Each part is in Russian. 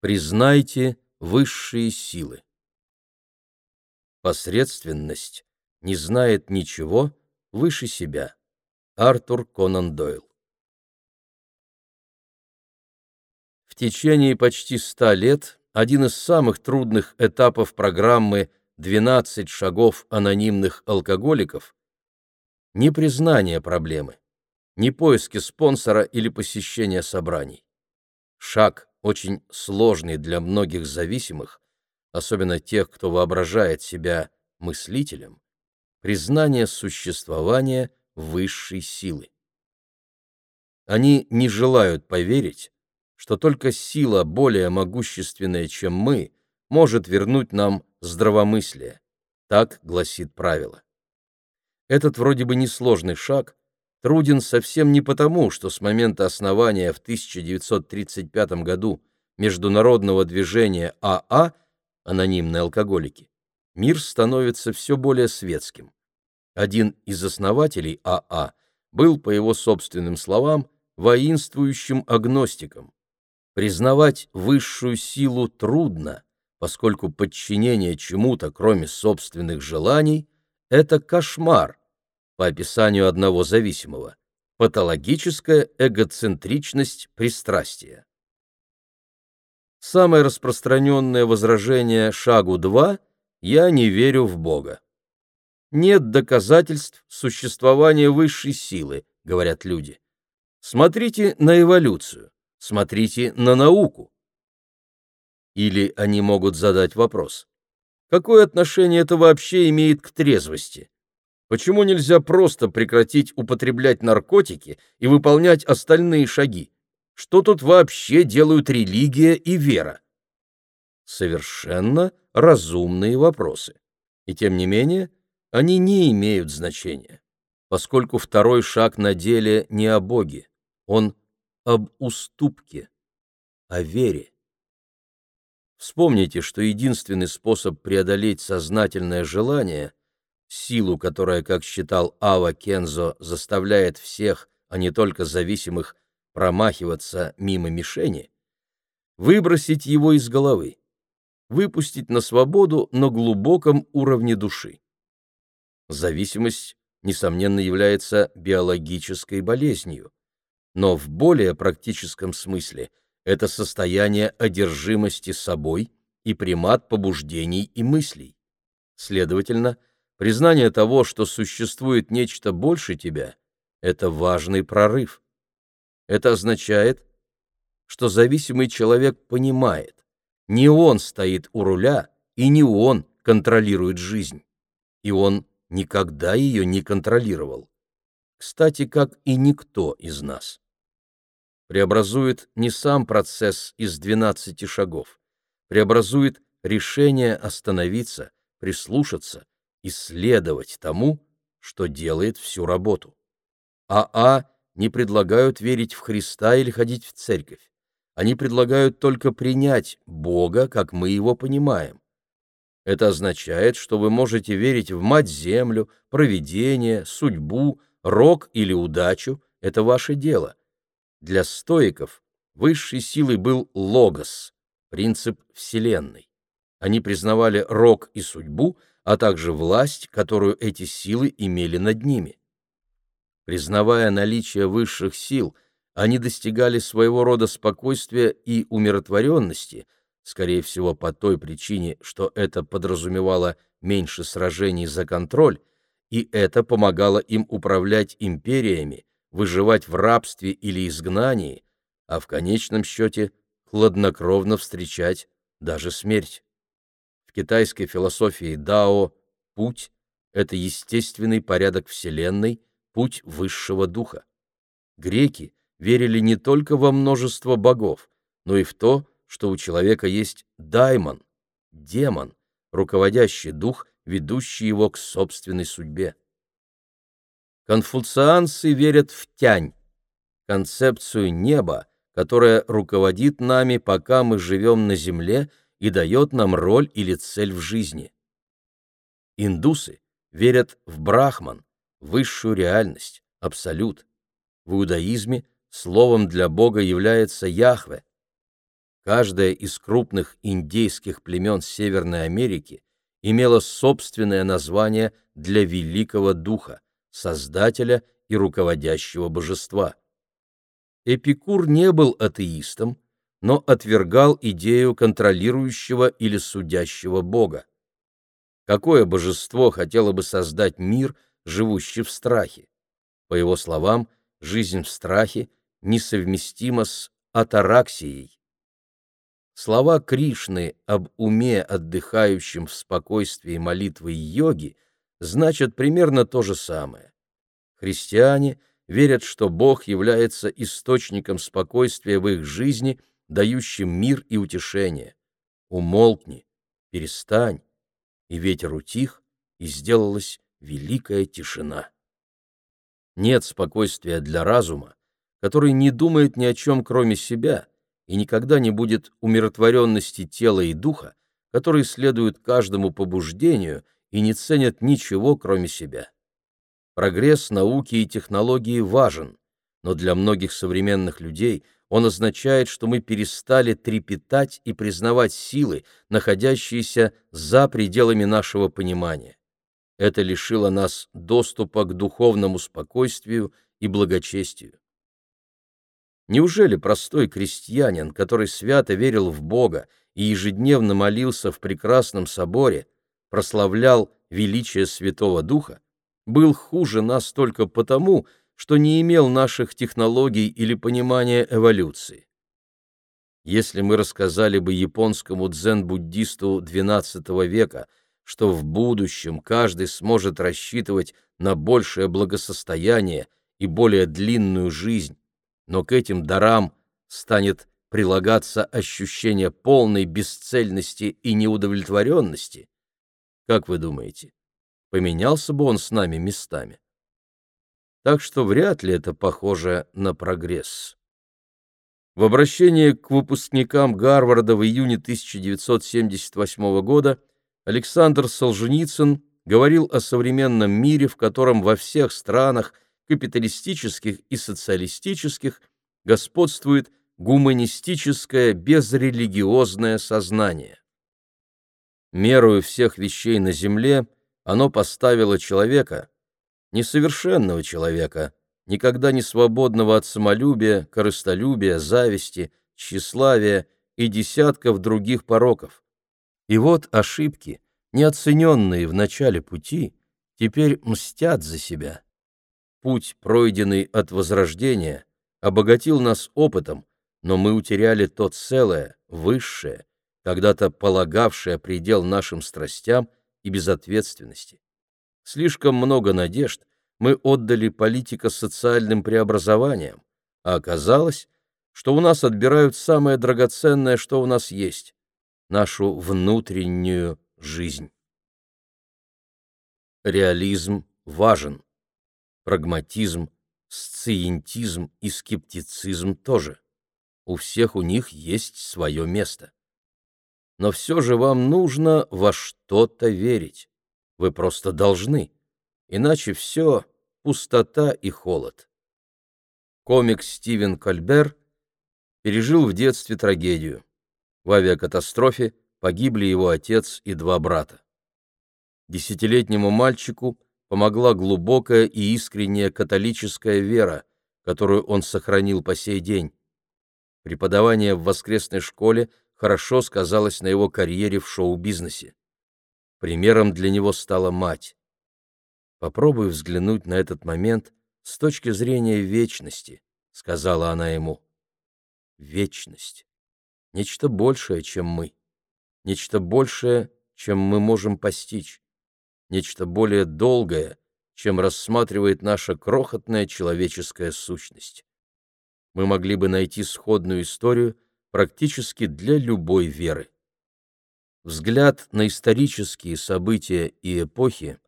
Признайте высшие силы. Посредственность не знает ничего выше себя. Артур Конан Дойл В течение почти ста лет один из самых трудных этапов программы «12 шагов анонимных алкоголиков» не признание проблемы, не поиски спонсора или посещение собраний. Шаг очень сложный для многих зависимых, особенно тех, кто воображает себя мыслителем, признание существования высшей силы. Они не желают поверить, что только сила более могущественная, чем мы, может вернуть нам здравомыслие. Так гласит правило. Этот вроде бы несложный шаг труден совсем не потому, что с момента основания в 1935 году международного движения АА «Анонимные алкоголики» мир становится все более светским. Один из основателей АА был, по его собственным словам, воинствующим агностиком. Признавать высшую силу трудно, поскольку подчинение чему-то, кроме собственных желаний, это кошмар, по описанию одного зависимого, патологическая эгоцентричность пристрастия. Самое распространенное возражение шагу 2 «Я не верю в Бога». Нет доказательств существования высшей силы, говорят люди. Смотрите на эволюцию, смотрите на науку. Или они могут задать вопрос. Какое отношение это вообще имеет к трезвости? Почему нельзя просто прекратить употреблять наркотики и выполнять остальные шаги? Что тут вообще делают религия и вера? Совершенно разумные вопросы. И тем не менее, они не имеют значения, поскольку второй шаг на деле не о Боге, он об уступке, о вере. Вспомните, что единственный способ преодолеть сознательное желание силу, которая, как считал Ава Кензо, заставляет всех, а не только зависимых, промахиваться мимо мишени, выбросить его из головы, выпустить на свободу на глубоком уровне души. Зависимость, несомненно, является биологической болезнью, но в более практическом смысле это состояние одержимости собой и примат побуждений и мыслей. Следовательно, Признание того, что существует нечто больше тебя, это важный прорыв. Это означает, что зависимый человек понимает, не он стоит у руля и не он контролирует жизнь, и он никогда ее не контролировал. Кстати, как и никто из нас. Преобразует не сам процесс из 12 шагов, преобразует решение остановиться, прислушаться, исследовать тому, что делает всю работу. АА а не предлагают верить в Христа или ходить в церковь. Они предлагают только принять Бога, как мы его понимаем. Это означает, что вы можете верить в Мать-Землю, провидение, судьбу, рок или удачу — это ваше дело. Для стоиков высшей силой был логос, принцип Вселенной. Они признавали рок и судьбу а также власть, которую эти силы имели над ними. Признавая наличие высших сил, они достигали своего рода спокойствия и умиротворенности, скорее всего по той причине, что это подразумевало меньше сражений за контроль, и это помогало им управлять империями, выживать в рабстве или изгнании, а в конечном счете хладнокровно встречать даже смерть китайской философии Дао путь — это естественный порядок Вселенной, путь высшего духа. Греки верили не только во множество богов, но и в то, что у человека есть даймон, демон, руководящий дух, ведущий его к собственной судьбе. Конфуцианцы верят в тянь, концепцию неба, которая руководит нами, пока мы живем на земле и дает нам роль или цель в жизни. Индусы верят в Брахман, высшую реальность, абсолют. В иудаизме словом для Бога является Яхве. Каждая из крупных индейских племен Северной Америки имела собственное название для великого духа, создателя и руководящего божества. Эпикур не был атеистом, но отвергал идею контролирующего или судящего бога. Какое божество хотело бы создать мир, живущий в страхе? По его словам, жизнь в страхе несовместима с атараксией. Слова Кришны об уме, отдыхающем в спокойствии молитвы йоги, значат примерно то же самое. Христиане верят, что Бог является источником спокойствия в их жизни, дающим мир и утешение. Умолкни, перестань, и ветер утих, и сделалась великая тишина. Нет спокойствия для разума, который не думает ни о чем, кроме себя, и никогда не будет умиротворенности тела и духа, которые следуют каждому побуждению и не ценят ничего, кроме себя. Прогресс науки и технологии важен, но для многих современных людей он означает, что мы перестали трепетать и признавать силы, находящиеся за пределами нашего понимания. Это лишило нас доступа к духовному спокойствию и благочестию. Неужели простой крестьянин, который свято верил в Бога и ежедневно молился в прекрасном соборе, прославлял величие Святого Духа, был хуже нас только потому, что не имел наших технологий или понимания эволюции. Если мы рассказали бы японскому дзен-буддисту XII века, что в будущем каждый сможет рассчитывать на большее благосостояние и более длинную жизнь, но к этим дарам станет прилагаться ощущение полной бесцельности и неудовлетворенности, как вы думаете, поменялся бы он с нами местами. Так что вряд ли это похоже на прогресс. В обращении к выпускникам Гарварда в июне 1978 года Александр Солженицын говорил о современном мире, в котором во всех странах, капиталистических и социалистических, господствует гуманистическое безрелигиозное сознание. Мерою всех вещей на земле – оно поставило человека, несовершенного человека, никогда не свободного от самолюбия, корыстолюбия, зависти, тщеславия и десятков других пороков. И вот ошибки, неоцененные в начале пути, теперь мстят за себя. Путь, пройденный от возрождения, обогатил нас опытом, но мы утеряли то целое, высшее, когда-то полагавшее предел нашим страстям и безответственности. Слишком много надежд мы отдали политико-социальным преобразованиям, а оказалось, что у нас отбирают самое драгоценное, что у нас есть — нашу внутреннюю жизнь. Реализм важен. Прагматизм, сциентизм и скептицизм тоже. У всех у них есть свое место но все же вам нужно во что-то верить. Вы просто должны, иначе все пустота и холод. Комик Стивен Кольбер пережил в детстве трагедию. В авиакатастрофе погибли его отец и два брата. Десятилетнему мальчику помогла глубокая и искренняя католическая вера, которую он сохранил по сей день. Преподавание в воскресной школе хорошо сказалось на его карьере в шоу-бизнесе. Примером для него стала мать. «Попробуй взглянуть на этот момент с точки зрения вечности», — сказала она ему. «Вечность. Нечто большее, чем мы. Нечто большее, чем мы можем постичь. Нечто более долгое, чем рассматривает наша крохотная человеческая сущность. Мы могли бы найти сходную историю — практически для любой веры. Взгляд на исторические события и эпохи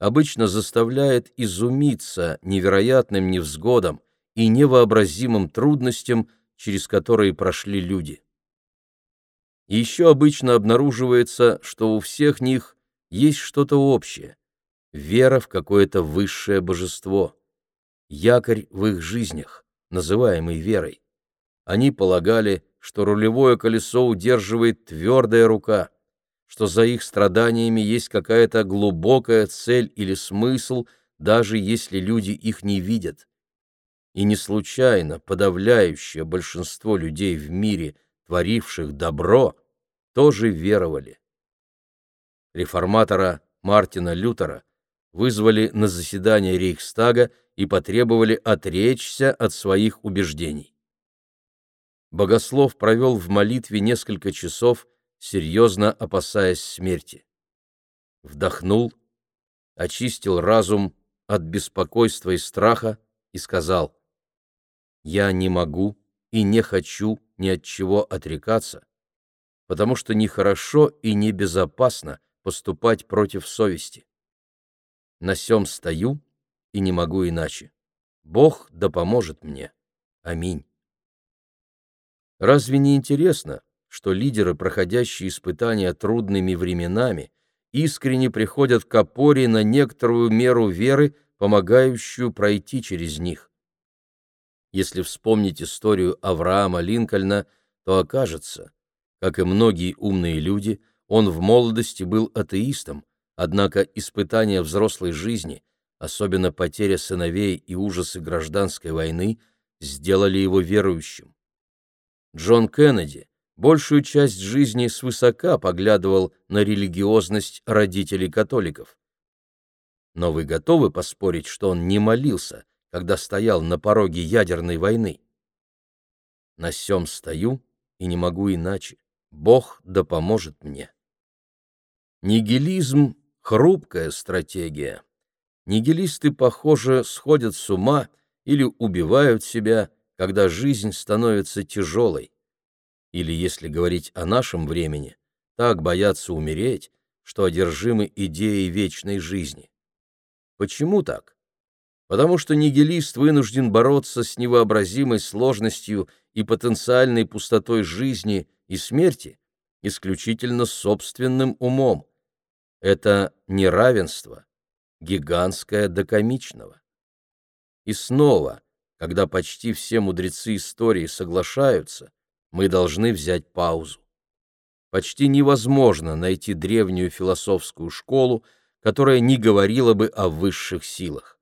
обычно заставляет изумиться невероятным невзгодам и невообразимым трудностям, через которые прошли люди. Еще обычно обнаруживается, что у всех них есть что-то общее — вера в какое-то высшее божество, якорь в их жизнях, называемый верой. Они полагали, что рулевое колесо удерживает твердая рука, что за их страданиями есть какая-то глубокая цель или смысл, даже если люди их не видят. И не случайно подавляющее большинство людей в мире, творивших добро, тоже веровали. Реформатора Мартина Лютера вызвали на заседание Рейхстага и потребовали отречься от своих убеждений. Богослов провел в молитве несколько часов, серьезно опасаясь смерти. Вдохнул, очистил разум от беспокойства и страха и сказал, «Я не могу и не хочу ни от чего отрекаться, потому что нехорошо и небезопасно поступать против совести. На сем стою и не могу иначе. Бог да поможет мне. Аминь. Разве не интересно, что лидеры, проходящие испытания трудными временами, искренне приходят к опоре на некоторую меру веры, помогающую пройти через них? Если вспомнить историю Авраама Линкольна, то окажется, как и многие умные люди, он в молодости был атеистом, однако испытания взрослой жизни, особенно потеря сыновей и ужасы гражданской войны, сделали его верующим. Джон Кеннеди большую часть жизни свысока поглядывал на религиозность родителей-католиков. Но вы готовы поспорить, что он не молился, когда стоял на пороге ядерной войны? На сём стою и не могу иначе. Бог да поможет мне. Нигилизм — хрупкая стратегия. Нигилисты, похоже, сходят с ума или убивают себя, когда жизнь становится тяжелой. Или, если говорить о нашем времени, так боятся умереть, что одержимы идеей вечной жизни. Почему так? Потому что нигилист вынужден бороться с невообразимой сложностью и потенциальной пустотой жизни и смерти исключительно собственным умом. Это неравенство, гигантское до комичного. И снова, когда почти все мудрецы истории соглашаются, мы должны взять паузу. Почти невозможно найти древнюю философскую школу, которая не говорила бы о высших силах.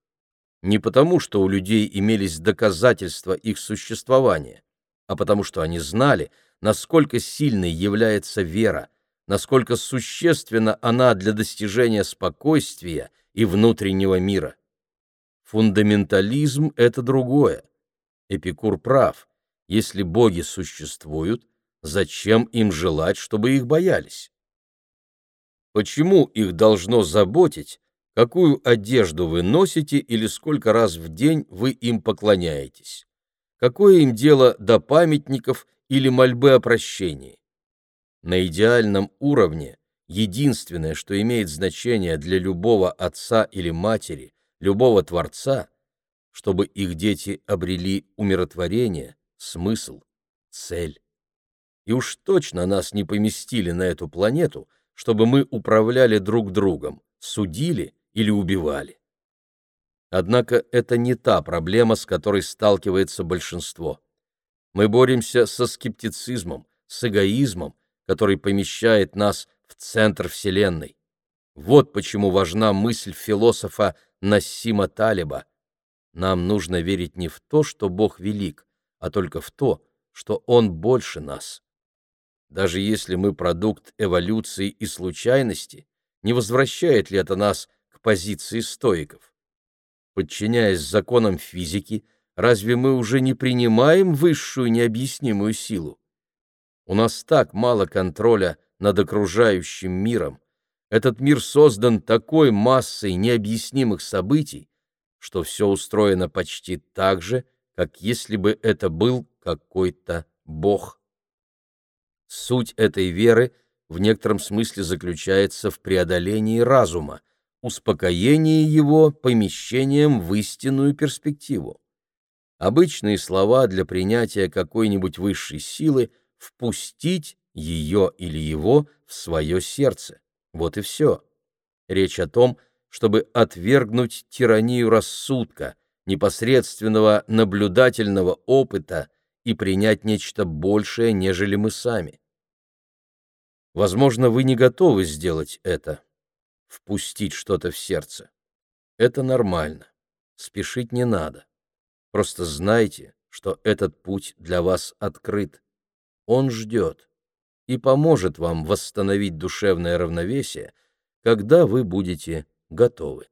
Не потому, что у людей имелись доказательства их существования, а потому что они знали, насколько сильной является вера, насколько существенна она для достижения спокойствия и внутреннего мира. Фундаментализм — это другое. Эпикур прав. Если боги существуют, зачем им желать, чтобы их боялись? Почему их должно заботить, какую одежду вы носите или сколько раз в день вы им поклоняетесь? Какое им дело до памятников или мольбы о прощении? На идеальном уровне единственное, что имеет значение для любого отца или матери, любого Творца, чтобы их дети обрели умиротворение, смысл, цель. И уж точно нас не поместили на эту планету, чтобы мы управляли друг другом, судили или убивали. Однако это не та проблема, с которой сталкивается большинство. Мы боремся со скептицизмом, с эгоизмом, который помещает нас в центр Вселенной. Вот почему важна мысль философа Нассима Талиба. Нам нужно верить не в то, что Бог велик, а только в то, что Он больше нас. Даже если мы продукт эволюции и случайности, не возвращает ли это нас к позиции стоиков? Подчиняясь законам физики, разве мы уже не принимаем высшую необъяснимую силу? У нас так мало контроля над окружающим миром, этот мир создан такой массой необъяснимых событий, что все устроено почти так же, как если бы это был какой-то бог. Суть этой веры в некотором смысле заключается в преодолении разума, успокоении его помещением в истинную перспективу. Обычные слова для принятия какой-нибудь высшей силы «впустить» ее или его в свое сердце. Вот и все. Речь о том, чтобы отвергнуть тиранию рассудка, непосредственного наблюдательного опыта и принять нечто большее, нежели мы сами. Возможно, вы не готовы сделать это, впустить что-то в сердце. Это нормально. Спешить не надо. Просто знайте, что этот путь для вас открыт. Он ждет и поможет вам восстановить душевное равновесие, когда вы будете готовы.